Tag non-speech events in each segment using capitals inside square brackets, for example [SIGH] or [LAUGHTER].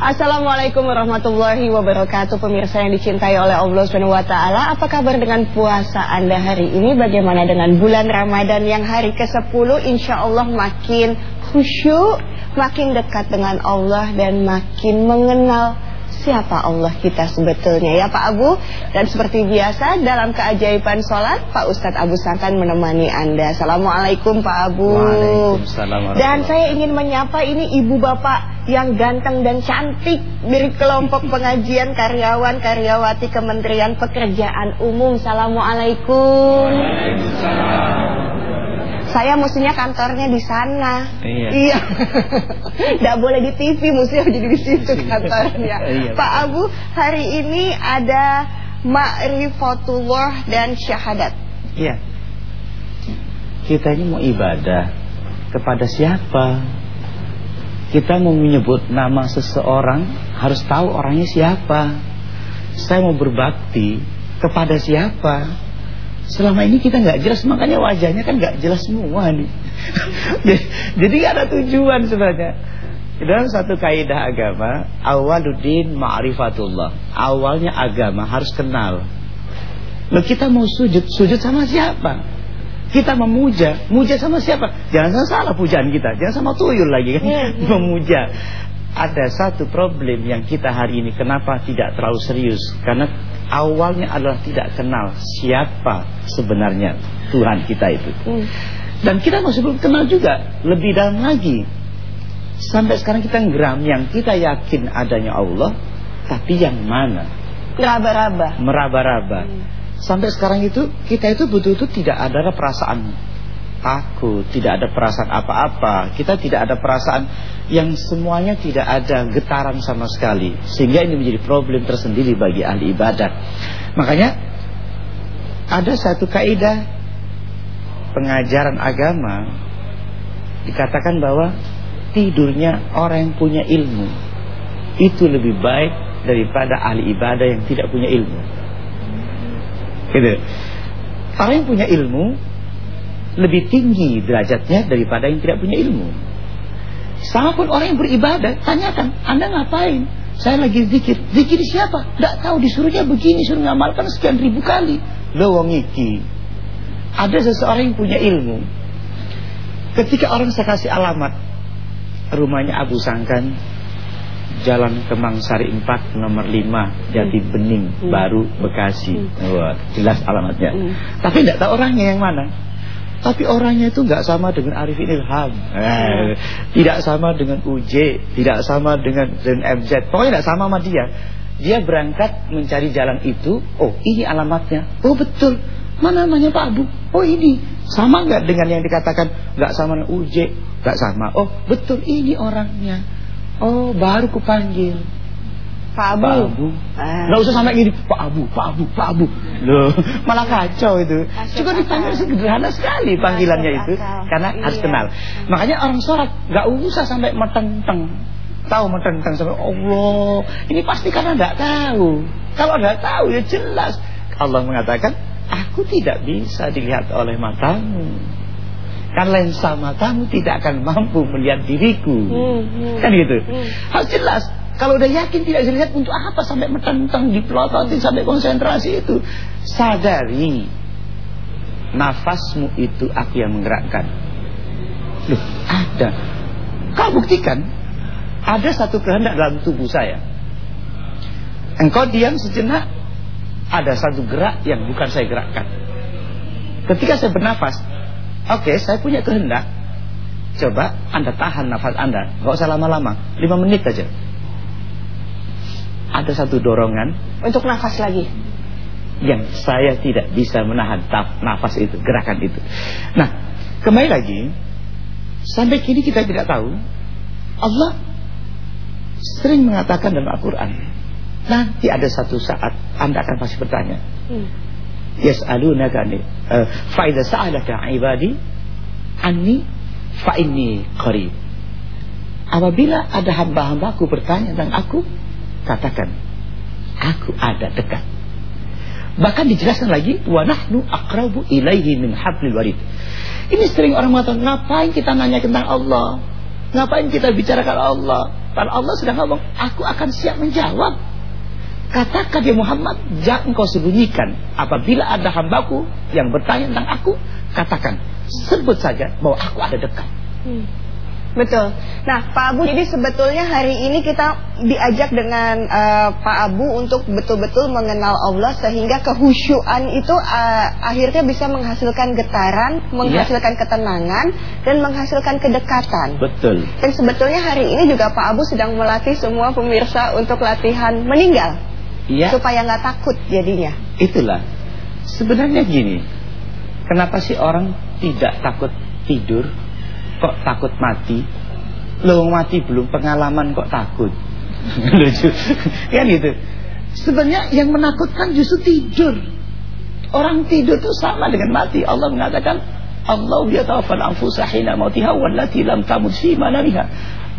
Assalamualaikum warahmatullahi wabarakatuh. Pemirsa yang dicintai oleh Allah SWT Apa kabar dengan puasa Anda hari ini? Bagaimana dengan bulan Ramadan yang hari ke-10 Insya Allah makin khusyuk Makin dekat dengan Allah Dan makin mengenal siapa Allah kita sebetulnya. Ya Pak Abu? Dan seperti biasa dalam keajaiban sholat Pak Ustadz Abu Sangkan menemani Anda. Assalamualaikum Pak Abu. Dan saya ingin menyapa ini ibu bapak yang ganteng dan cantik dari kelompok [LAUGHS] pengajian karyawan karyawati Kementerian Pekerjaan Umum Assalamualaikum saya mestinya kantornya di sana. Iya. Iya. [LAUGHS] Tidak boleh di TV, mestinya jadi di situ kantornya. [LAUGHS] iya, Pak Abu, hari ini ada ma'rifatullah dan syahadat. Iya. Kita ini mau ibadah kepada siapa? Kita mau menyebut nama seseorang harus tahu orangnya siapa. Saya mau berbakti kepada siapa? Selama ini kita nggak jelas makanya wajahnya kan nggak jelas semua nih. [LAUGHS] Jadi nggak ada tujuan sebenarnya. Dalam satu kaidah agama, awaluddin ma'rifatullah. Awalnya agama harus kenal. Loh kita mau sujud, sujud sama siapa? Kita memuja, muja sama siapa? Jangan salah pujaan kita, jangan sama tuyul lagi kan. Yeah, yeah. Memuja. Ada satu problem yang kita hari ini kenapa tidak terlalu serius? Karena awalnya adalah tidak kenal siapa sebenarnya Tuhan kita itu. Hmm. Dan kita masih belum kenal juga lebih dalam lagi. Sampai sekarang kita ngeram yang kita yakin adanya Allah, tapi yang mana? Meraba-raba. Meraba-raba. Hmm. Sampai sekarang itu kita itu betul-betul tidak ada perasaan takut, tidak ada perasaan apa-apa. Kita tidak ada perasaan yang semuanya tidak ada getaran sama sekali. Sehingga ini menjadi problem tersendiri bagi ahli ibadah. Makanya ada satu kaidah pengajaran agama dikatakan bahwa tidurnya orang yang punya ilmu itu lebih baik daripada ahli ibadah yang tidak punya ilmu. Gitu. Orang yang punya ilmu lebih tinggi derajatnya daripada yang tidak punya ilmu. Sama pun orang yang beribadah, tanyakan, Anda ngapain? Saya lagi zikir. Zikir siapa? Tidak tahu, disuruhnya begini, suruh ngamalkan sekian ribu kali. Lo wong iki. Ada seseorang yang punya ilmu. Ketika orang saya kasih alamat, rumahnya Abu Sangkan, Jalan Kemang Sari 4 nomor 5 Jati hmm. Bening hmm. Baru Bekasi. Hmm. Wah, jelas alamatnya. Hmm. Tapi tidak tahu orangnya yang mana. Tapi orangnya itu nggak sama dengan Arifin Ilham eh, Tidak sama dengan UJ Tidak sama dengan, dengan MZ Pokoknya tidak sama sama dia Dia berangkat mencari jalan itu Oh ini alamatnya Oh betul Mana namanya Pak Abu Oh ini Sama nggak dengan yang dikatakan nggak sama dengan UJ nggak sama Oh betul ini orangnya Oh baru kupanggil Pak Abu. Pak Abu. Ah. Usah sampai gini, Pak Abu, Pak Abu, Pak Abu. Loh, [LAUGHS] malah kacau itu. Cukup dipanggil sederhana sekali panggilannya itu, karena iya. harus kenal. Makanya orang sholat nggak usah sampai metenteng. Tahu metenteng sampai Allah. Ini pasti karena nggak tahu. Kalau nggak tahu ya jelas. Allah mengatakan, aku tidak bisa dilihat oleh matamu. Kan lensa matamu tidak akan mampu melihat diriku. Hmm, hmm. Kan gitu. Hmm. Harus jelas. Kalau udah yakin tidak bisa lihat untuk apa sampai metentang dipelototi sampai konsentrasi itu. Sadari nafasmu itu aku yang menggerakkan. Loh, ada. Kau buktikan ada satu kehendak dalam tubuh saya. Engkau diam sejenak, ada satu gerak yang bukan saya gerakkan. Ketika saya bernafas, oke, okay, saya punya kehendak. Coba Anda tahan nafas Anda, nggak usah lama-lama, lima menit aja. Ada satu dorongan. Untuk nafas lagi. Yang saya tidak bisa menahan nafas itu, gerakan itu. Nah, kembali lagi, sampai kini kita tidak tahu. Allah sering mengatakan dalam Al-Quran Nanti ada satu saat Anda akan pasti bertanya. Hmm. Yas'alunaka uh, Fa'idha sa'alaka ibadi Anni fa'inni qarib Apabila ada hamba-hambaku bertanya tentang aku katakan aku ada dekat. Bahkan dijelaskan lagi wa nahnu aqrabu ilaihi min hablil warid. Ini sering orang mengatakan ngapain kita nanya tentang Allah? Ngapain kita bicarakan Allah? Padahal Allah sudah ngomong, aku akan siap menjawab. Katakan ya Muhammad, jangan kau sembunyikan. Apabila ada hambaku yang bertanya tentang aku, katakan, sebut saja bahwa aku ada dekat. Hmm. Betul. Nah, Pak Abu, jadi sebetulnya hari ini kita diajak dengan uh, Pak Abu untuk betul-betul mengenal Allah sehingga kehusyuan itu uh, akhirnya bisa menghasilkan getaran, menghasilkan ya. ketenangan dan menghasilkan kedekatan. Betul. Dan sebetulnya hari ini juga Pak Abu sedang melatih semua pemirsa untuk latihan meninggal. Ya. Supaya nggak takut jadinya. Itulah. Sebenarnya gini. Kenapa sih orang tidak takut tidur? kok takut mati lo mati belum pengalaman kok takut [LAUGHS] lucu kan gitu sebenarnya yang menakutkan justru tidur orang tidur itu sama dengan mati Allah mengatakan Allah yatawaffal anfusa hina mautiha wallati lam tamut fi manamiha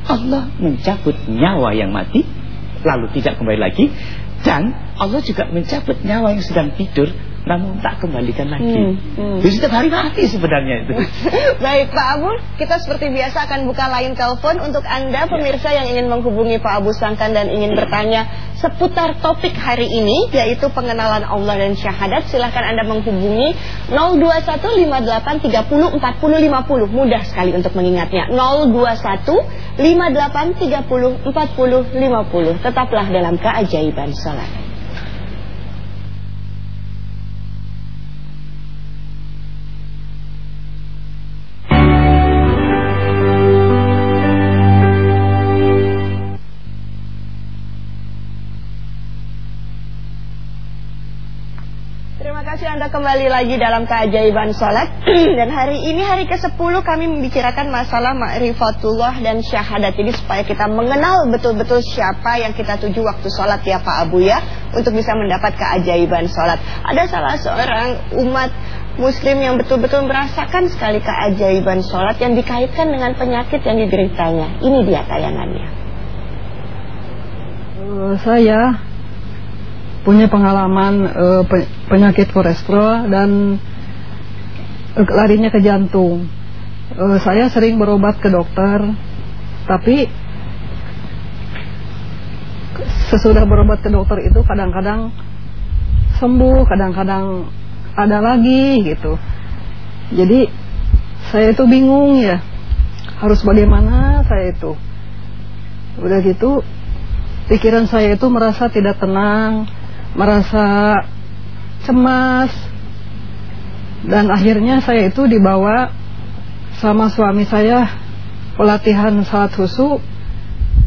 Allah mencabut nyawa yang mati lalu tidak kembali lagi dan Allah juga mencabut nyawa yang sedang tidur namun tak kembalikan lagi. Hmm, hmm. Jadi setiap hari mati sebenarnya itu. [LAUGHS] Baik Pak Abu, kita seperti biasa akan buka lain telepon untuk Anda pemirsa yang ingin menghubungi Pak Abu Sangkan dan ingin bertanya seputar topik hari ini yaitu pengenalan Allah dan syahadat. Silahkan Anda menghubungi 02158304050. Mudah sekali untuk mengingatnya. 02158304050. Tetaplah dalam keajaiban salat. Kembali lagi dalam keajaiban sholat. [CLEARS THROAT] Dan hari ini hari ke-10 kami membicarakan masalah ma'rifatullah dan syahadat. Jadi supaya kita mengenal betul-betul siapa yang kita tuju waktu sholat ya Pak Abu ya. Untuk bisa mendapat keajaiban sholat. Ada salah seorang umat muslim yang betul-betul merasakan sekali keajaiban sholat Yang dikaitkan dengan penyakit yang dideritanya. Ini dia tayangannya. Uh, Saya punya pengalaman uh, penyakit kolesterol dan uh, larinya ke jantung. Uh, saya sering berobat ke dokter, tapi sesudah berobat ke dokter itu kadang-kadang sembuh, kadang-kadang ada lagi gitu. Jadi saya itu bingung ya, harus bagaimana saya itu. Udah gitu, pikiran saya itu merasa tidak tenang, merasa cemas. Dan akhirnya saya itu dibawa sama suami saya pelatihan salat husu.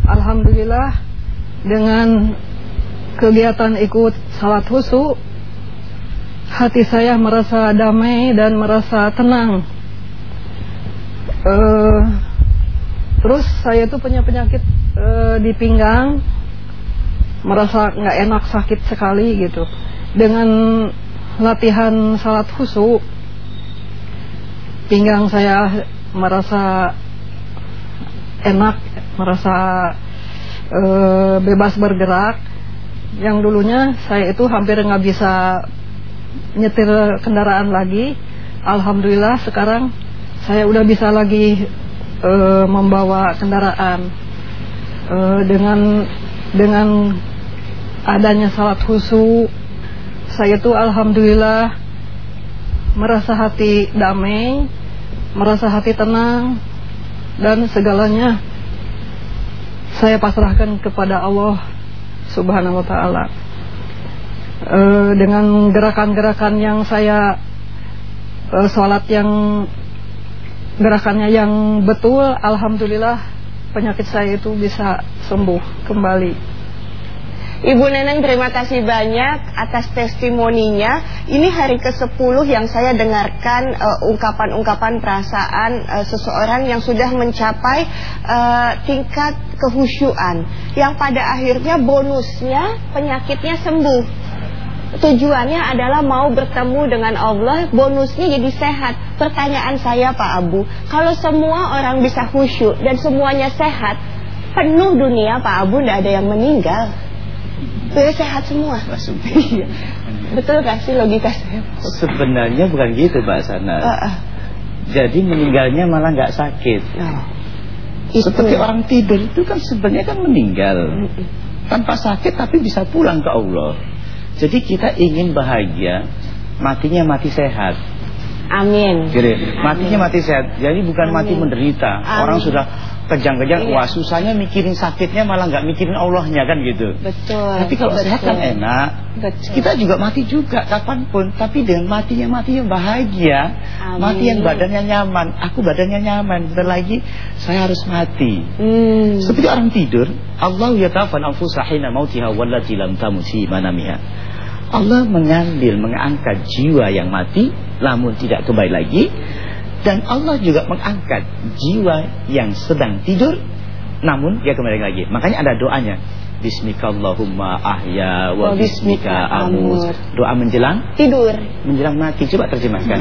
Alhamdulillah dengan kegiatan ikut salat husu hati saya merasa damai dan merasa tenang. Uh, terus saya itu punya penyakit uh, di pinggang merasa nggak enak sakit sekali gitu. Dengan latihan salat khusu pinggang saya merasa enak merasa e, bebas bergerak. Yang dulunya saya itu hampir nggak bisa nyetir kendaraan lagi. Alhamdulillah sekarang saya udah bisa lagi e, membawa kendaraan e, dengan dengan adanya salat khusu saya tuh alhamdulillah merasa hati damai merasa hati tenang dan segalanya saya pasrahkan kepada Allah subhanahu wa ta'ala. E, dengan gerakan-gerakan yang saya e, sholat yang gerakannya yang betul alhamdulillah penyakit saya itu bisa sembuh kembali Ibu Neneng terima kasih banyak atas testimoninya. Ini hari ke-10 yang saya dengarkan uh, ungkapan-ungkapan uh, perasaan uh, seseorang yang sudah mencapai uh, tingkat kehusyuan. Yang pada akhirnya bonusnya penyakitnya sembuh. Tujuannya adalah mau bertemu dengan Allah, bonusnya jadi sehat. Pertanyaan saya Pak Abu, kalau semua orang bisa khusyuk dan semuanya sehat, penuh dunia Pak Abu tidak ada yang meninggal. Saya sehat semua. [LAUGHS] Iya. Betul gak sih logika saya? Sebenarnya bukan gitu Mbak Sana. Uh, uh. Jadi meninggalnya malah nggak sakit. Oh. Itu. Seperti orang tidur itu kan sebenarnya kan meninggal. Tanpa sakit tapi bisa pulang ke Allah. Jadi kita ingin bahagia, matinya mati sehat. Amin. Jadi matinya mati sehat. Jadi bukan Amin. mati menderita. Amin. Orang sudah kejang-kejang, Iya. wah susahnya mikirin sakitnya malah nggak mikirin Allahnya kan gitu. Betul. Tapi kalau betul. sehat kan enak. Betul. Kita juga mati juga kapan pun, tapi dengan matinya mati yang bahagia, Amin. mati yang badannya nyaman. Aku badannya nyaman, bentar lagi saya harus mati. Hmm. Seperti orang tidur, Allah yatafan anfusa hina mautiha wallati lam tamut fi manamiha. Allah mengambil, mengangkat jiwa yang mati namun tidak kembali lagi dan Allah juga mengangkat jiwa yang sedang tidur namun dia kembali lagi. Makanya ada doanya. Bismikallahumma ahya wa bismika amut. amut. Doa menjelang Tidur. menjelang mati coba terjemahkan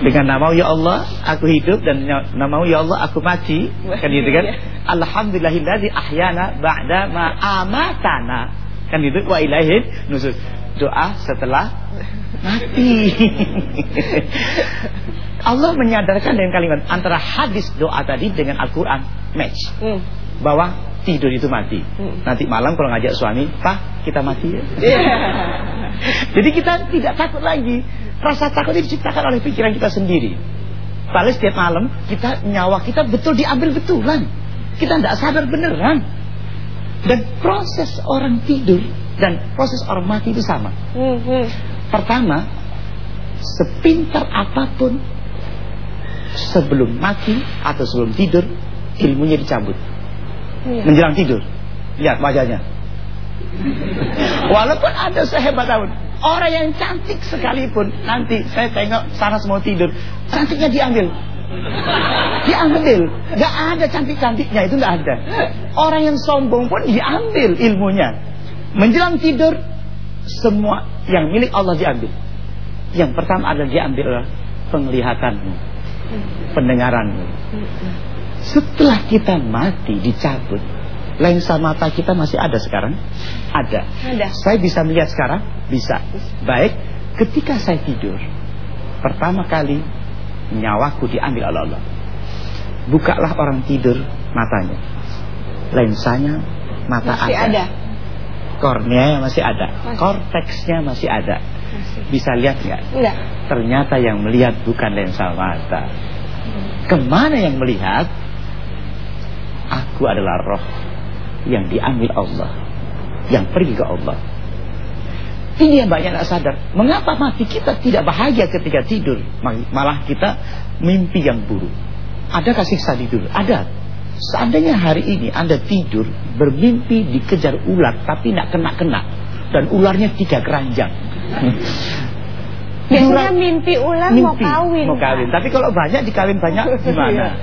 dengan nama ya Allah aku hidup dan nama ya Allah aku mati kan gitu kan alhamdulillahilladzi ahyana ba'da ma amatana kan gitu wa ilaihin nusur doa setelah mati [LAUGHS] Allah menyadarkan dengan kalimat antara hadis doa tadi dengan Al-Qur'an match Hmm. bahwa tidur itu mati Hmm. nanti malam kalau ngajak suami pak kita mati ya Iya. [LAUGHS] jadi kita tidak takut lagi. Rasa takut itu diciptakan oleh pikiran kita sendiri. Padahal setiap malam kita nyawa kita betul diambil betulan. Kita tidak sadar beneran. Dan proses orang tidur dan proses orang mati itu sama. Hmm. Pertama, sepintar apa pun sebelum mati atau sebelum tidur ilmunya dicabut. Iya. Menjelang tidur. Lihat wajahnya. Walaupun ada sehebat apa pun Orang yang cantik sekalipun Nanti saya tengok sana semua tidur Cantiknya diambil Diambil Gak ada cantik-cantiknya Itu gak ada Orang yang sombong pun diambil ilmunya Menjelang tidur Semua yang milik Allah diambil Yang pertama adalah diambil Penglihatanmu Pendengaranmu Setelah kita mati dicabut lensa mata kita masih ada sekarang? Ada. Ada. Saya bisa melihat sekarang? Bisa. Baik, ketika saya tidur, pertama kali nyawaku diambil oleh Allah. Bukalah orang tidur matanya. Lensanya mata Masih ada. Korneanya masih ada. Masih. Korteksnya masih ada. Masih. Bisa lihat nggak? Enggak. Ternyata yang melihat bukan lensa mata. Ke mana yang melihat? Aku adalah roh yang diambil Allah, yang pergi ke Allah. Ini yang banyak tak sadar. Mengapa mati kita tidak bahagia ketika tidur, malah kita mimpi yang buruk? Adakah siksa tidur? Ada. Seandainya hari ini Anda tidur bermimpi dikejar ular tapi tidak kena-kena dan ularnya tiga keranjang. Biasanya mimpi ular mau Mimpi, kawin. Mau kawin. Tapi kalau banyak dikawin banyak [LAUGHS] gimana?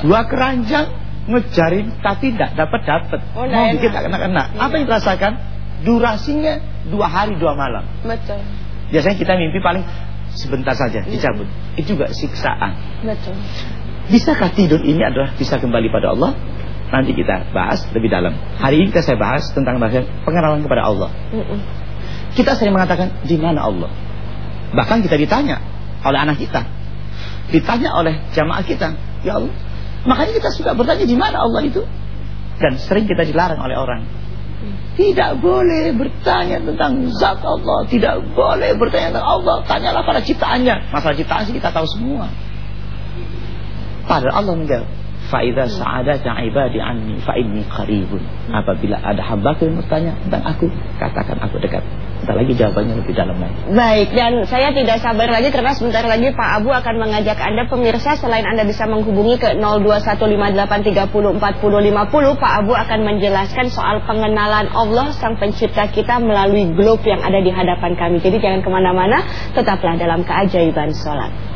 Dua keranjang ngejarin tapi tidak dapat dapat. Oh, Mau bikin tak kena kena. Iya. Apa yang dirasakan? Durasinya dua hari dua malam. Betul. Biasanya kita mimpi paling sebentar saja dicabut. Itu juga siksaan. Betul. Bisakah tidur ini adalah bisa kembali pada Allah? Nanti kita bahas lebih dalam. Hari ini kita saya bahas tentang bahasa pengenalan kepada Allah. Kita sering mengatakan di mana Allah. Bahkan kita ditanya oleh anak kita, ditanya oleh jamaah kita, ya Allah. Makanya kita suka bertanya di mana Allah itu. Dan sering kita dilarang oleh orang. Tidak boleh bertanya tentang zat Allah, tidak boleh bertanya tentang Allah. Tanyalah pada ciptaannya. Masalah ciptaan sih kita tahu semua. Padahal Allah menjawab, Fa'idha sa'adata ibadi anni fa'inni qaribun Apabila ada hambaku yang bertanya tentang aku Katakan aku dekat Entah lagi jawabannya lebih dalam lagi Baik, dan saya tidak sabar lagi karena sebentar lagi Pak Abu akan mengajak Anda pemirsa selain Anda bisa menghubungi ke 021583045050, Pak Abu akan menjelaskan soal pengenalan Allah Sang Pencipta kita melalui globe yang ada di hadapan kami. Jadi jangan ke mana-mana, tetaplah dalam keajaiban sholat.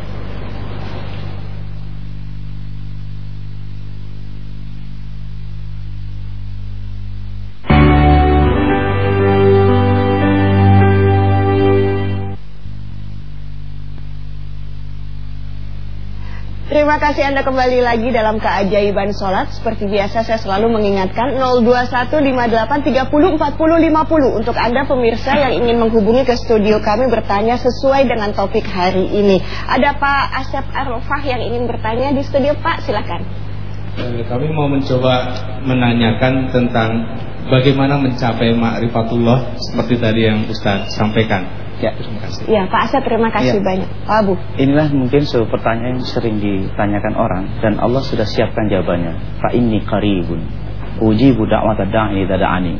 Terima kasih Anda kembali lagi dalam keajaiban sholat. Seperti biasa saya selalu mengingatkan 02158304050 untuk Anda pemirsa yang ingin menghubungi ke studio kami bertanya sesuai dengan topik hari ini. Ada Pak Asep Arofah yang ingin bertanya di studio Pak, silakan. Eh, kami mau mencoba menanyakan tentang bagaimana mencapai ma'rifatullah seperti tadi yang Ustaz sampaikan. Ya, terima kasih. Ya, Pak Asad terima kasih ya. banyak. Pak Abu. Inilah mungkin sebuah pertanyaan yang sering ditanyakan orang dan Allah sudah siapkan jawabannya. Fa inni qaribun ujibu da'wata da'i dada'ani.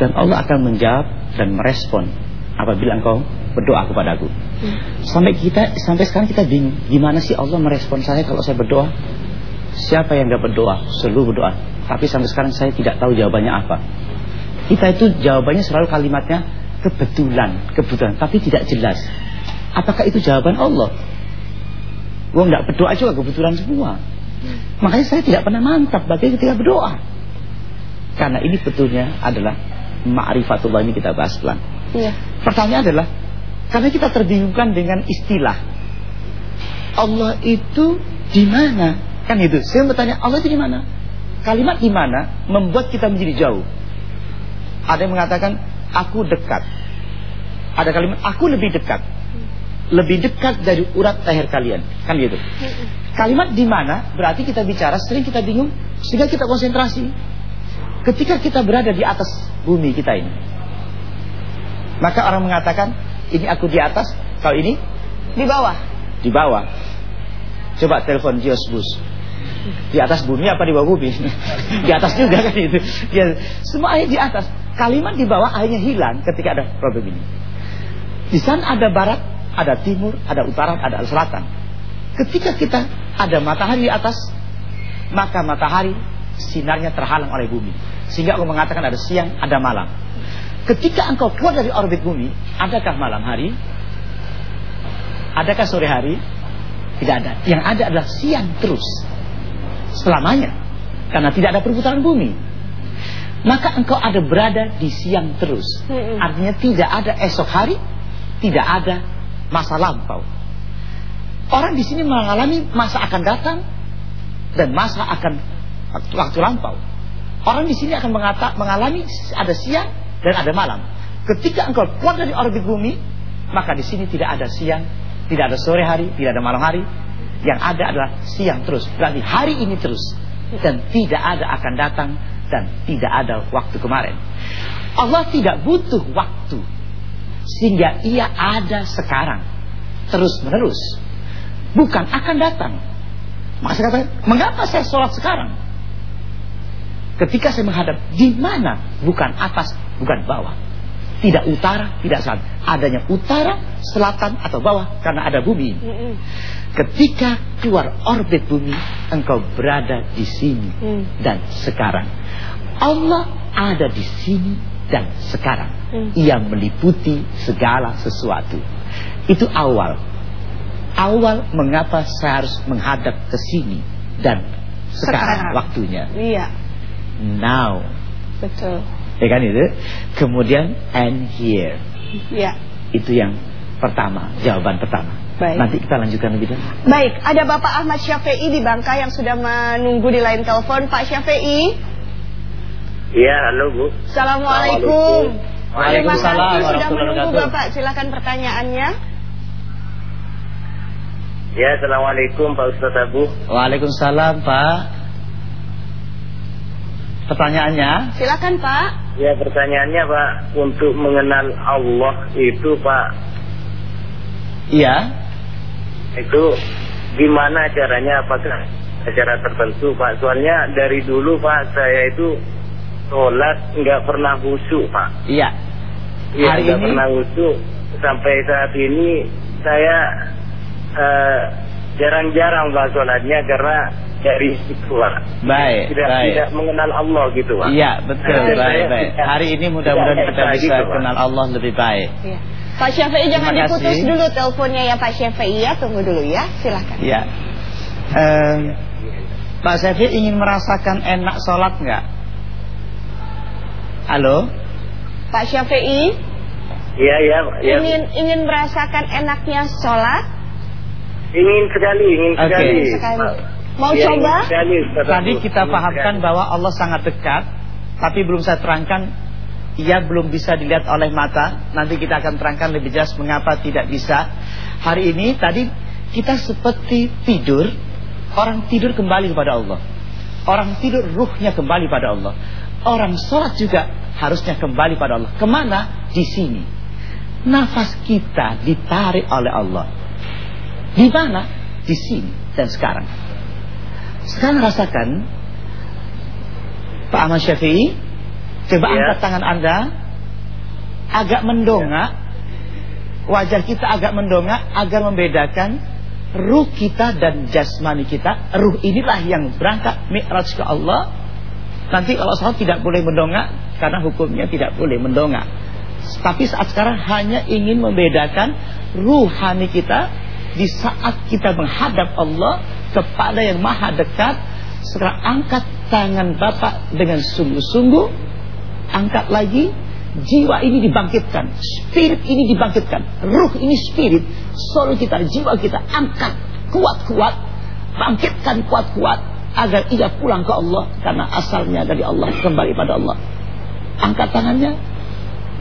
Dan Allah akan menjawab dan merespon apabila engkau berdoa kepadaku. Hmm. Sampai kita sampai sekarang kita bingung, gimana sih Allah merespon saya kalau saya berdoa? Siapa yang enggak berdoa? Seluruh berdoa. Tapi sampai sekarang saya tidak tahu jawabannya apa. Kita itu jawabannya selalu kalimatnya kebetulan, kebetulan, tapi tidak jelas. Apakah itu jawaban Allah? Wah nggak berdoa juga kebetulan semua. Makanya saya tidak pernah mantap bagi ketika berdoa. Karena ini betulnya adalah ma'rifatullah ini kita bahas pelan. Ya. Pertanyaan adalah karena kita terbingungkan dengan istilah Allah itu di mana? Kan itu. Saya bertanya Allah itu di mana? Kalimat di mana membuat kita menjadi jauh. Ada yang mengatakan aku dekat. Ada kalimat aku lebih dekat. Lebih dekat dari urat leher kalian. Kan gitu. Kalimat di mana berarti kita bicara sering kita bingung sehingga kita konsentrasi. Ketika kita berada di atas bumi kita ini. Maka orang mengatakan ini aku di atas, kalau ini di bawah. Di bawah. Coba telepon Jios Bus. Di atas bumi apa di bawah bumi? [LAUGHS] di atas juga kan itu. Ya, semua di atas. Kalimat di bawah akhirnya hilang ketika ada problem ini. Di sana ada barat, ada timur, ada utara, ada selatan. Ketika kita ada matahari di atas, maka matahari sinarnya terhalang oleh bumi. Sehingga aku mengatakan ada siang, ada malam. Ketika engkau keluar dari orbit bumi, adakah malam hari? Adakah sore hari? Tidak ada. Yang ada adalah siang terus. Selamanya. Karena tidak ada perputaran bumi maka engkau ada berada di siang terus. Artinya tidak ada esok hari, tidak ada masa lampau. Orang di sini mengalami masa akan datang dan masa akan waktu, waktu lampau. Orang di sini akan mengata, mengalami ada siang dan ada malam. Ketika engkau keluar dari orbit bumi, maka di sini tidak ada siang, tidak ada sore hari, tidak ada malam hari. Yang ada adalah siang terus. Berarti hari ini terus dan tidak ada akan datang dan tidak ada waktu kemarin. Allah tidak butuh waktu sehingga ia ada sekarang terus menerus. Bukan akan datang. Maka kata, mengapa saya sholat sekarang? Ketika saya menghadap di mana? Bukan atas, bukan bawah. Tidak utara, tidak selatan. Adanya utara, selatan atau bawah karena ada bumi. Ketika keluar orbit bumi, engkau berada di sini mm. dan sekarang. Allah ada di sini dan sekarang. Hmm. Ia meliputi segala sesuatu. Itu awal. Awal mengapa saya harus menghadap ke sini dan sekarang, sekarang. waktunya. Iya. Now. Betul. Ya kan itu? Kemudian and here. Iya. Itu yang pertama, jawaban pertama. Baik. Nanti kita lanjutkan lebih dulu. Baik, ada Bapak Ahmad Syafi'i di Bangka yang sudah menunggu di line telepon. Pak Syafi'i. Iya, halo Bu. Assalamualaikum. Waalaikumsalam. Terima sudah menunggu Bapak. Silakan pertanyaannya. Ya, Assalamualaikum Pak Ustaz Abu. Waalaikumsalam Pak. Pertanyaannya? Silakan Pak. Ya, pertanyaannya Pak, untuk mengenal Allah itu Pak. Iya. Itu gimana caranya? Apakah secara tertentu Pak? Soalnya dari dulu Pak saya itu sholat nggak pernah khusyuk pak. Iya. Iya nggak pernah khusyuk sampai saat ini saya uh, jarang-jarang pak sholatnya karena dari itu pak. Baik. Tidak baik. tidak mengenal Allah gitu pak. Iya betul nah, baik baik. Hari ini mudah-mudahan kita bisa gitu, kenal Allah lebih baik. Iya. Pak Syafi'i jangan diputus dulu teleponnya ya Pak Syafi'i ya tunggu dulu ya silahkan. Iya. Um, Pak Syafi'i ingin merasakan enak sholat nggak? Halo. Pak Syafi'i. Iya, iya, ya. Ingin ingin merasakan enaknya sholat? Ingin sekali, ingin okay. sekali. sekali. Mau Ya, coba? Tadi kita pahamkan bahwa Allah sangat dekat, tapi belum saya terangkan ia belum bisa dilihat oleh mata. Nanti kita akan terangkan lebih jelas mengapa tidak bisa. Hari ini tadi kita seperti tidur, orang tidur kembali kepada Allah. Orang tidur ruhnya kembali pada Allah. Orang sholat juga harusnya kembali pada Allah. Ke mana? Di sini. Nafas kita ditarik oleh Allah. Di mana? Di sini dan sekarang. Sekarang rasakan Pak Ahmad Syafi'i Coba Ya. angkat tangan anda. Agak mendongak. Wajah kita agak mendongak Agar membedakan Ruh kita dan jasmani kita. Ruh inilah yang berangkat Mi'raj ke Allah. Nanti kalau salat tidak boleh mendongak Karena hukumnya tidak boleh mendongak. Tapi saat sekarang hanya ingin membedakan Ruhani kita Di saat kita menghadap Allah Kepada yang maha dekat Sekarang angkat tangan Bapak Dengan sungguh-sungguh. Angkat lagi. Jiwa ini dibangkitkan. Spirit ini dibangkitkan. Ruh ini spirit. Soul kita, jiwa kita Angkat kuat-kuat. Bangkitkan kuat-kuat Agar ia pulang ke Allah Karena asalnya dari Allah Kembali pada Allah. Angkat tangannya.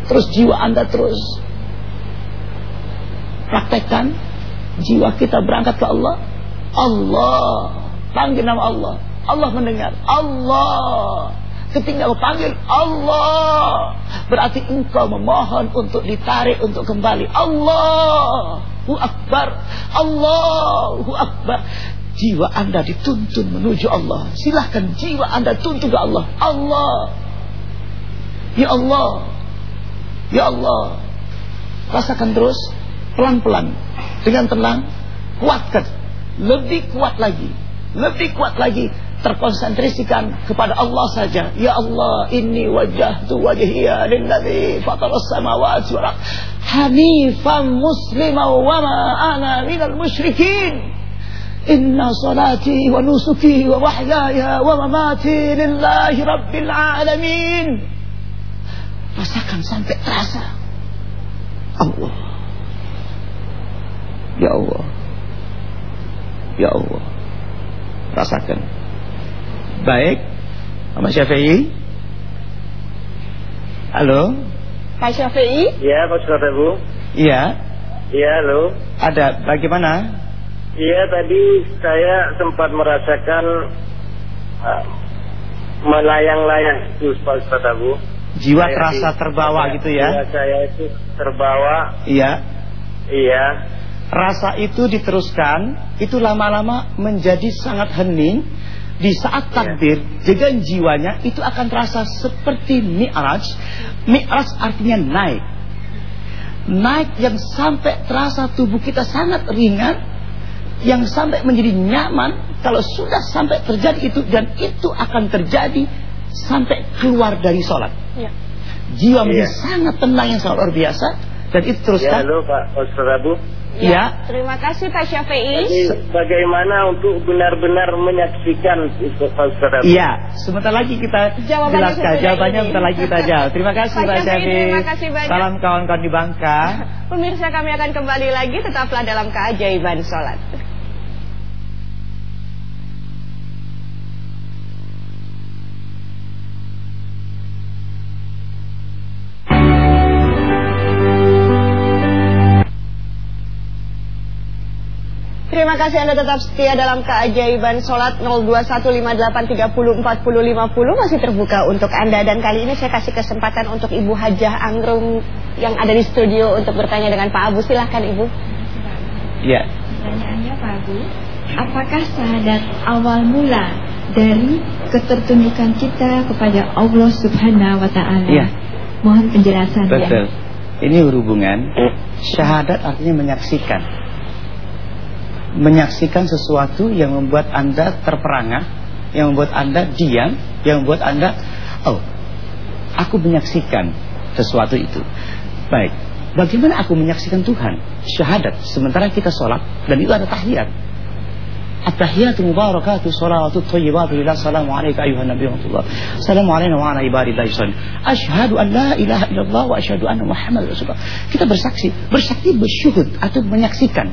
Terus jiwa anda terus Praktekkan. Jiwa kita berangkat ke Allah Allah. Panggil nama Allah. Allah mendengar. Allah. Ketika panggil Allah. Berarti engkau memohon untuk ditarik Untuk kembali. Allahu Akbar. Allahu Akbar. Jiwa anda dituntun menuju Allah. Silahkan jiwa anda tuntun ke Allah. Allah. Ya Allah. Ya Allah. Rasakan terus Pelan-pelan. Dengan tenang Kuatkan Lebih kuat lagi Lebih kuat lagi terkonsentrasikan kepada Allah saja. Ya Allah, inni wajjahtu wajhiya lilladzi fataras samawati wal ardh hanifan musliman wa ma ana minal musyrikin. Inna salati wa nusuki wa mahyaya wa mamati lillahi rabbil alamin. Rasakan sampai terasa. Allah. Ya Allah. Ya Allah. Rasakan. Baik Pak Syafi'i Halo Pak Syafi'i? Ya, Pak Ustaz Abu. Iya Iya, halo. Ada bagaimana Iya, tadi saya sempat merasakan uh, melayang-layang itu Pak Ustaz Abu. Jiwa Saya terasa terbawa gitu Jiwa ya saya itu terbawa. Iya Iya. Rasa itu diteruskan Itu lama-lama menjadi sangat hening. Di saat takbir Dengan jiwanya itu akan terasa seperti mi'raj. Mi'raj artinya naik. Naik yang sampai terasa tubuh kita sangat ringan Yang sampai menjadi nyaman. Kalau sudah sampai terjadi itu Dan itu akan terjadi Sampai keluar dari sholat. Ya. Jiwa menjadi Iya. sangat tenang yang sangat luar biasa Dan itu Ya, teruskan halo Pak Ustaz Abu. Ya. Terima kasih Pak Syafi'i. Jadi bagaimana untuk benar-benar menyaksikan itu Pak Ustaz? Iya, sebentar lagi kita Jawabannya jelaskan. Jawabannya sebentar lagi kita jawab. Terima kasih Pak Pak Syafi'i, Syafi. terima kasih banyak. Salam kawan-kawan di Bangka. Pemirsa kami akan kembali lagi tetaplah dalam keajaiban sholat. Terima kasih Anda tetap setia dalam keajaiban sholat 021583404050 masih terbuka untuk Anda dan kali ini saya kasih kesempatan untuk Ibu Hajah Anggrung yang ada di studio untuk bertanya dengan Pak Abu silahkan Ibu. Iya. Pertanyaannya Pak Abu, apakah syahadat awal mula dari ketertundukan kita kepada Allah Subhanahu wa taala? Iya. Mohon penjelasannya. Betul. Ini berhubungan syahadat artinya menyaksikan. Menyaksikan sesuatu yang membuat Anda terperangah, yang membuat Anda diam, yang membuat Anda oh, aku menyaksikan sesuatu itu. Baik. Bagaimana aku menyaksikan Tuhan? Syahadat. Sementara kita sholat dan itu ada tahiyat. At-tahiyatu mubarakatu salawatu thayyibatu lillah salamu alayka ayuhan nabiy wa. Salamu alayna wa ala ibadillahi salihin. Asyhadu an la ilaha illallah wa asyhadu anna Muhammad rasulullah. Kita bersaksi, bersaksi bersyuhud atau menyaksikan.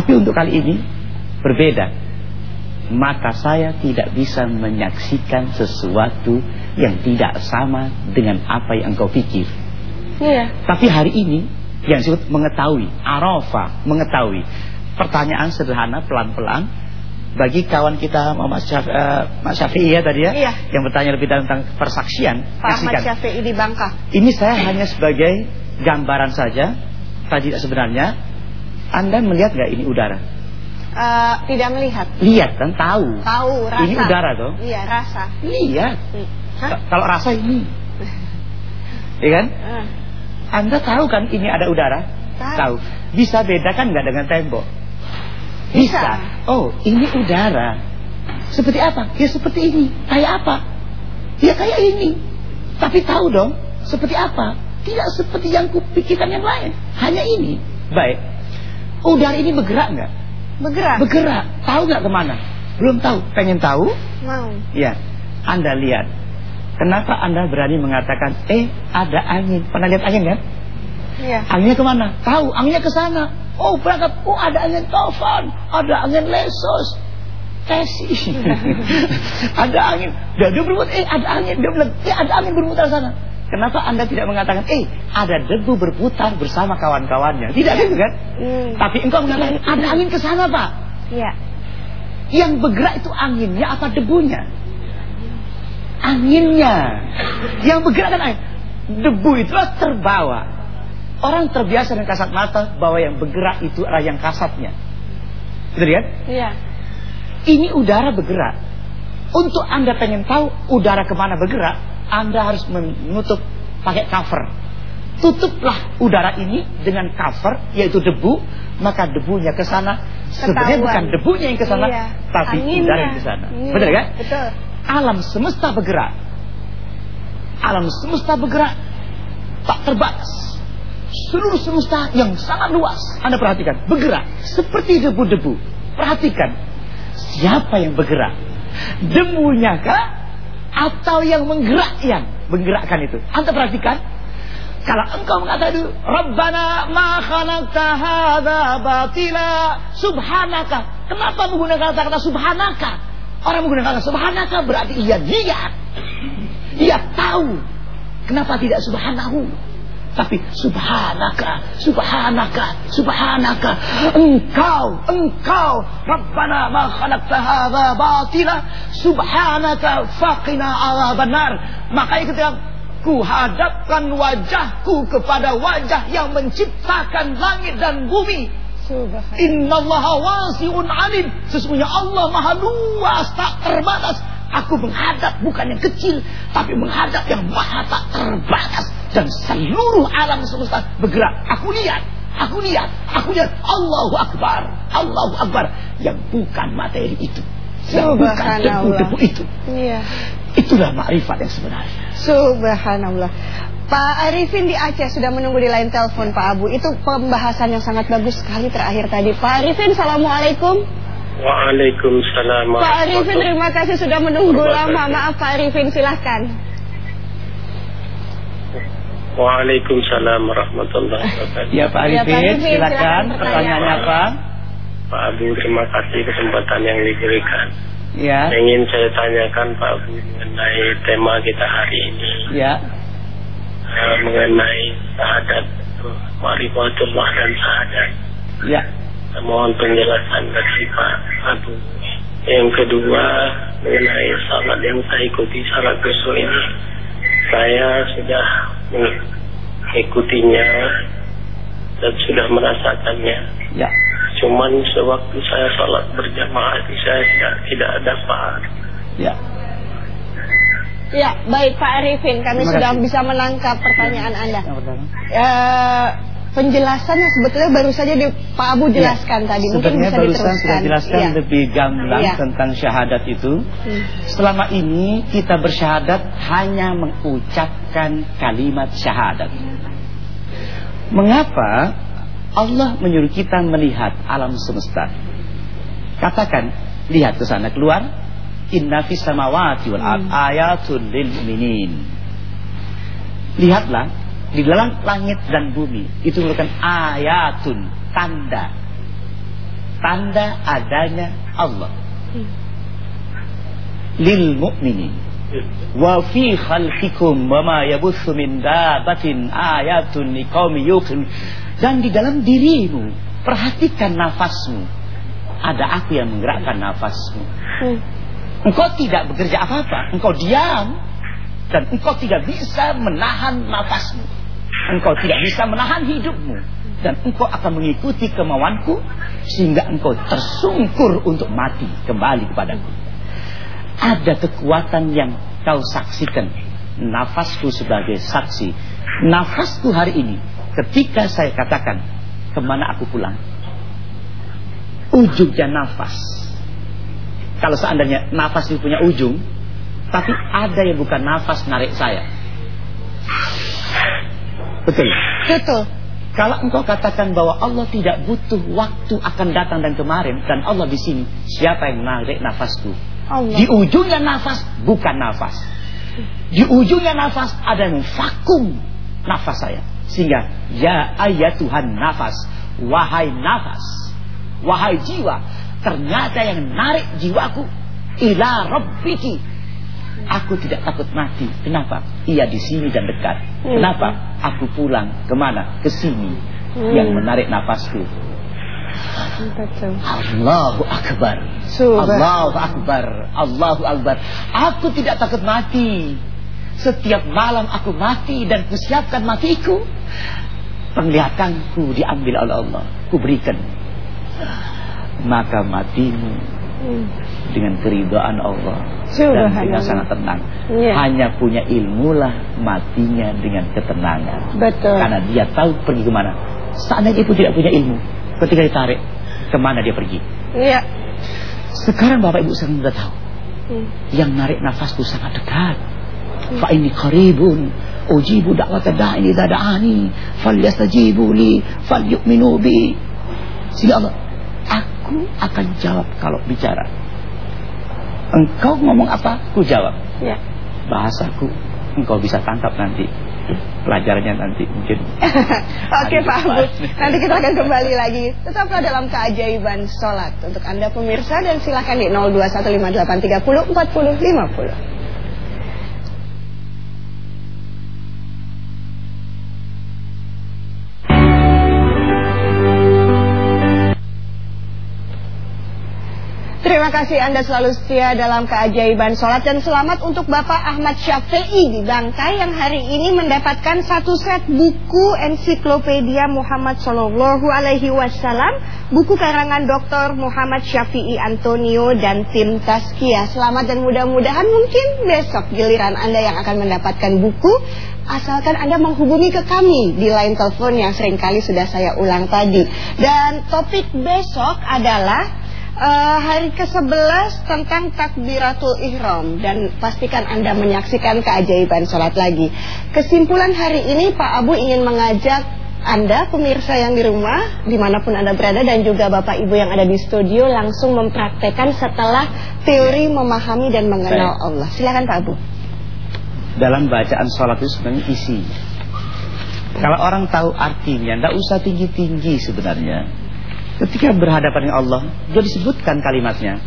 Tapi untuk kali ini berbeda, maka saya tidak bisa menyaksikan sesuatu yang tidak sama dengan apa yang engkau pikir. Iya. Tapi hari ini yang disebut mengetahui, arafa, mengetahui. Pertanyaan sederhana pelan-pelan bagi kawan kita Muhammad Syafi'i, uh, Mas Syafi'i ya tadi ya, Iya. yang bertanya lebih dalam tentang persaksian. Pak Ahmad. Syafi'i di Bangka. Ini saya hanya sebagai gambaran saja. Tadi sebenarnya Anda melihat nggak ini udara? Eh, tidak melihat. Lihat kan, tahu. Tahu rasa. Ini udara toh? Iya, rasa. Lihat. Hmm. Hah? K- Kalau rasa ini, [LAUGHS] ya kan? Eh, Anda tahu kan ini ada udara? Tahu. Bisa bedakan nggak dengan tembok? Bisa. Oh, ini udara. Seperti apa? Ya seperti ini. Kayak apa? Ya kayak ini. Tapi tahu dong, seperti apa? Tidak seperti yang kupikirkan yang lain. Hanya ini. Baik. Udara ini bergerak nggak? bergerak. Bergerak. Tahu nggak ke mana? Belum tahu. Pengen tahu? Mau. Ya. Anda lihat. Kenapa Anda berani mengatakan, eh ada angin? Pernah lihat angin kan? Iya. Anginnya ke mana? Tahu, anginnya ke sana. Oh berangkat, oh ada angin tofan, ada angin lesos, tesi, [LAUGHS] ada angin. Dia, dia berbuat, eh ada angin. Dia bilang, eh ada angin berputar sana. Kenapa anda tidak mengatakan, eh ada debu berputar bersama kawan-kawannya? Tidak gitu kan? Hmm. Tapi engkau mengatakan, ada angin ke sana pak. Iya. Yang bergerak itu anginnya apa debunya? Anginnya. Yang bergerak kan angin. Debu itulah terbawa. Orang terbiasa dengan kasat mata bahwa yang bergerak itu adalah yang kasatnya. Betul kan? Iya. Ini udara bergerak. Untuk Anda pengen tahu udara ke mana bergerak, Anda harus menutup pakai cover. Tutuplah udara ini dengan cover, yaitu debu, maka debunya ke sana. Sebenarnya bukan debunya yang ke sana, Iya. tapi Anginnya. udara yang ke sana. Iya, Betul kan? Betul. Alam semesta bergerak. Alam semesta bergerak tak terbatas. Seluruh semesta yang sangat luas. Anda perhatikan, bergerak seperti debu-debu. Perhatikan, siapa yang bergerak? Debunya kah? Atau yang menggerak yang menggerakkan itu? Anda perhatikan, kalau engkau mengatakan Rabbana ma khalaqta hadza batila subhanaka. Kenapa menggunakan kata-kata subhanaka? Orang menggunakan kata subhanaka berarti ia lihat. Ia tahu. Kenapa tidak subhanahu? Tapi subhanaka, subhanaka, subhanaka. Engkau, engkau. Rabbana ma khalaqta hadza batila subhanaka faqina adzabannar. Makanya ketika ku hadapkan wajahku kepada wajah yang menciptakan langit dan bumi. Subhanallah. Innallaha wasi'un alim. Sesungguhnya Allah maha luas, tak terbatas. Aku menghadap bukan yang kecil, tapi menghadap yang maha tak terbatas. Dan seluruh alam semesta bergerak. Aku lihat, aku lihat, aku lihat. Allahu Akbar, Allahu Akbar. Yang bukan materi itu. Yang bukan debu-debu itu. Iya. Itulah makrifat yang sebenarnya. Subhanallah. Pak Arifin di Aceh sudah menunggu di line telepon Pak Abu. Itu pembahasan yang sangat bagus sekali terakhir tadi. Pak Arifin, Assalamualaikum. Waalaikumsalam. Pak Arifin, terima kasih sudah menunggu lama. Maaf Pak Arifin, silahkan. Waalaikumsalam warahmatullahi wabarakatuh. Ya Pak Ya, Pak Arifin, Arifin, silakan pertanyaannya apa? Pak Abu, terima kasih kesempatan yang diberikan. Ya, Ingin saya tanyakan Pak Abu mengenai tema kita hari ini ya, eh, mengenai syahadat Marifatullah dan syahadat. ya. Mohon penjelasan dari Pak Abu. Yang kedua mengenai salat yang saya ikuti salat besok ini, saya sudah mengikutinya dan sudah merasakannya. Ya, Cuman sewaktu saya salat berjamaah itu saya tidak, tidak dapat. ya. Ya, baik Pak Arifin, kami sudah bisa menangkap pertanyaan Anda. Yang pertama. Penjelasannya sebetulnya baru saja di Pak Abu jelaskan tadi. Mungkin bisa diteruskan. sudah jelaskan Iya. lebih gamblang Iya. tentang syahadat itu. Hmm. Selama ini kita bersyahadat hanya mengucapkan kalimat syahadat. Mengapa Allah menyuruh kita melihat alam semesta? Katakan, lihat ke sana keluar. Inna fis samawati wal ard ayatun lil mu'minin. Lihatlah di dalam langit dan bumi itu merupakan ayatun tanda. Tanda adanya Allah. Lil mu'minin wa fi khalqikum wa ma yabuthu min dabatin ayatun liqaumi yuqin dan di dalam dirimu perhatikan nafasmu. Ada aku yang menggerakkan nafasmu. Engkau tidak bekerja apa-apa engkau diam. Dan engkau tidak bisa menahan nafasmu engkau tidak bisa menahan hidupmu. Dan engkau akan mengikuti kemauanku sehingga engkau tersungkur untuk mati kembali kepadaku. Ada kekuatan yang kau saksikan. Nafasku sebagai saksi. Nafasku hari ini ketika saya katakan ke mana aku pulang? Ujungnya nafas. Kalau seandainya nafas itu punya ujung tapi ada yang bukan nafas narik saya betul Betul. kalau engkau katakan bahwa Allah tidak butuh waktu akan datang dan kemarin dan Allah di sini siapa yang narik nafasku Allah. di ujungnya nafas bukan nafas. Di ujungnya nafas ada yang vakum nafas saya. Sehingga ya ayat Tuhan nafas, wahai nafas, wahai jiwa, ternyata yang narik jiwaku ila rabbiki. Aku tidak takut mati. Kenapa? Ia di sini dan dekat. Hmm. Kenapa? Aku pulang ke mana? Ke sini. Hmm. Yang menarik nafasku. Allahu Akbar. Allahu Akbar. Allahu Akbar. Aku tidak takut mati. Setiap malam aku mati dan kusiapkan matiku. Penglihatanku diambil oleh Allah. Kuberikan. Maka matimu. Dengan keridhaan Allah dan dengan sangat tenang. Iya. Hanya punya ilmulah matinya dengan ketenangan. Betul. Karena dia tahu pergi ke mana. Seandainya itu tidak punya ilmu, ketika ditarik, ke mana dia pergi? Iya. Sekarang Bapak Ibu sedang sudah tahu. Hmm. Yang narik nafasku sangat dekat. Fa ini qaribun ujibu da'wata da'i idza da'ani falyastajibu li falyu'minu bi. Sehingga Allah, aku akan jawab kalau bicara. Engkau ngomong apa? Ku jawab. Ya. Bahasaku engkau bisa tangkap nanti. Pelajarannya nanti mungkin. [LAUGHS] Oke Pak depan. nanti kita akan kembali lagi. Tetaplah dalam keajaiban sholat untuk Anda pemirsa dan silakan di 021583404050. Kasih Anda selalu setia dalam keajaiban sholat dan selamat untuk Bapak Ahmad Syafi'i di Bangkai yang hari ini mendapatkan satu set buku ensiklopedia Muhammad Sallallahu Alaihi Wasallam, buku karangan Dr. Muhammad Syafi'i Antonio dan tim Tazkiyah. Selamat dan mudah-mudahan mungkin besok giliran Anda yang akan mendapatkan buku asalkan Anda menghubungi ke kami di line telepon yang sering kali sudah saya ulang tadi. Dan topik besok adalah Eh, hari ke-11 tentang takbiratul ihram dan pastikan Anda menyaksikan keajaiban sholat lagi. Kesimpulan hari ini Pak Abu ingin mengajak Anda pemirsa yang di rumah di mana pun Anda berada dan juga Bapak Ibu yang ada di studio langsung mempraktekkan setelah teori memahami dan mengenal Baik. Allah. Silakan Pak Abu. Dalam bacaan sholat itu sebenarnya isi. Kalau orang tahu artinya, tidak usah tinggi-tinggi sebenarnya. Ketika berhadapan dengan Allah, dia disebutkan kalimatnya.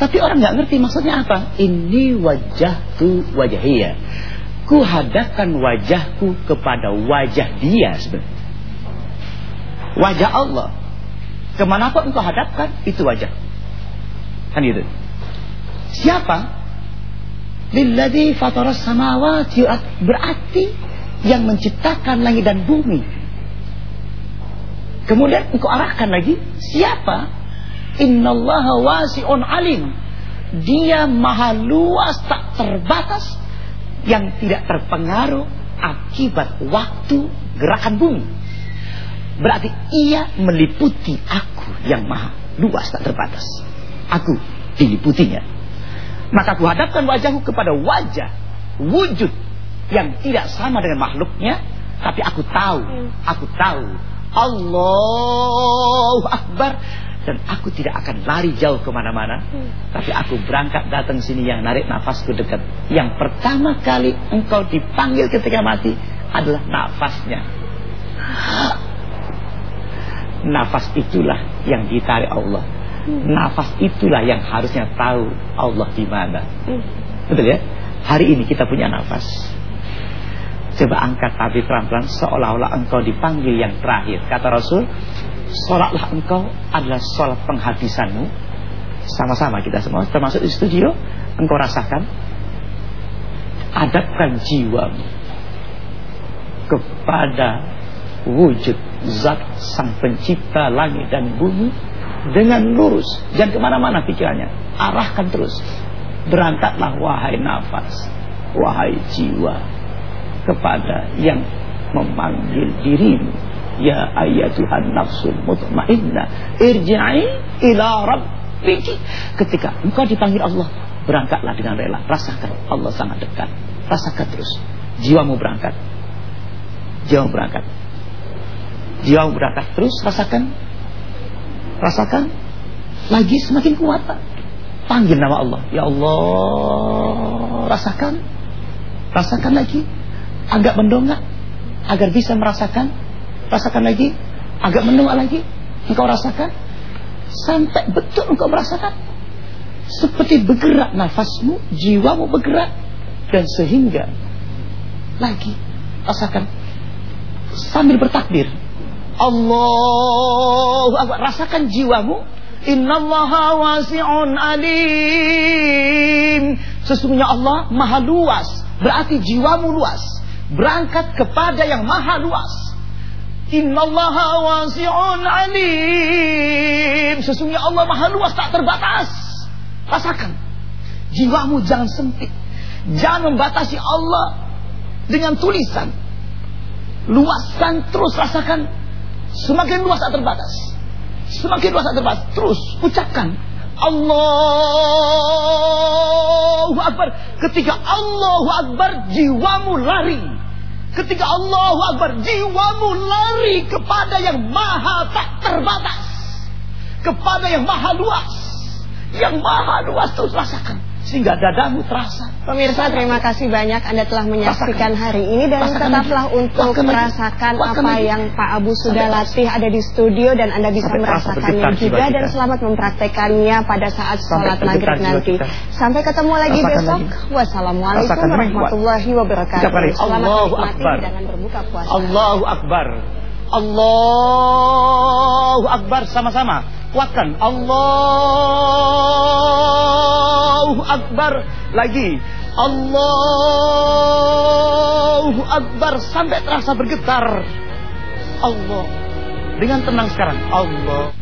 Tapi orang nggak ngerti maksudnya apa. Ini wajah tu wajahiyah. Ku hadapkan wajahku kepada wajah dia sebenarnya. Wajah Allah. Ke mana pun engkau hadapkan, itu wajah. Kan gitu. Siapa? Lilladzi fataras samawati. Berarti yang menciptakan langit dan bumi. Kemudian engkau arahkan lagi siapa? Innallaha wasi'un alim. Dia maha luas tak terbatas yang tidak terpengaruh akibat waktu gerakan bumi. Berarti ia meliputi aku yang maha luas tak terbatas. Aku diliputinya. Maka aku hadapkan wajahku kepada wajah wujud yang tidak sama dengan makhluknya, tapi aku tahu, aku tahu Allahu Akbar dan aku tidak akan lari jauh ke mana-mana, tapi aku berangkat datang sini yang narik nafasku dekat. Yang pertama kali engkau dipanggil ketika mati adalah nafasnya. Nafas itulah yang ditarik Allah. Nafas itulah yang harusnya tahu Allah di mana. Betul ya? Hari ini kita punya nafas. Coba angkat tapi pelan-pelan seolah-olah engkau dipanggil yang terakhir. Kata Rasul, sholatlah engkau adalah sholat penghabisanmu. Sama-sama kita semua, termasuk di studio, engkau rasakan. Adapkan jiwamu kepada wujud zat sang pencipta langit dan bumi dengan lurus. Jangan ke mana-mana pikirannya. Arahkan terus. Berangkatlah wahai nafas, wahai jiwa kepada yang memanggil dirimu. Ya ayatuhan nafsul mutmainnah irji'i ila rabbiki. Ketika engkau dipanggil Allah, berangkatlah dengan rela. Rasakan Allah sangat dekat. Rasakan terus. Jiwamu berangkat. Jiwamu berangkat. Jiwamu berangkat terus rasakan. Rasakan. Lagi semakin kuat. Panggil nama Allah. Ya Allah. Rasakan. Rasakan lagi. Agak mendongak. Agar bisa merasakan. Rasakan lagi. Agak mendongak lagi. Engkau rasakan. Sampai betul engkau merasakan. Seperti bergerak nafasmu. Jiwamu bergerak. Dan sehingga. Lagi. Rasakan. Sambil bertakbir. Allah. Rasakan jiwamu. Innallaha wasi'un alim. Sesungguhnya Allah maha luas. Berarti jiwamu luas. Berangkat kepada yang maha luas. Innallaha wasi'un alim. Sesungguhnya Allah maha luas tak terbatas. Rasakan. Jiwamu jangan sempit. Jangan membatasi Allah dengan tulisan. Luaskan terus rasakan. Semakin luas tak terbatas. Semakin luas tak terbatas. Terus ucapkan. Allahu Akbar. Ketika Allahu Akbar jiwamu lari. Ketika Allahu Akbar jiwamu lari kepada yang maha tak terbatas. Kepada yang maha luas. Yang maha luas terus rasakan sehingga dadamu terasa. Pemirsa terima kasih banyak Anda telah menyaksikan hari ini dan Rasakan tetaplah lagi. untuk Rasakan lagi. merasakan Rasakan apa lagi. yang Pak Abu sudah Sampai latih ada di studio dan Anda bisa Sampai merasakannya juga dan selamat mempraktekannya pada saat sholat maghrib nanti. Sampai ketemu lagi Rasakan besok. lagi. Wassalamualaikum Rasakan lagi. warahmatullahi wabarakatuh. Selamat Allahu menikmati Akbar. hidangan berbuka puasa. Allahu Akbar. Allahu Akbar sama-sama. Kuatkan. Allahu Akbar. Lagi. Allahu Akbar sampai terasa bergetar. Allah. Dengan tenang sekarang. Allah.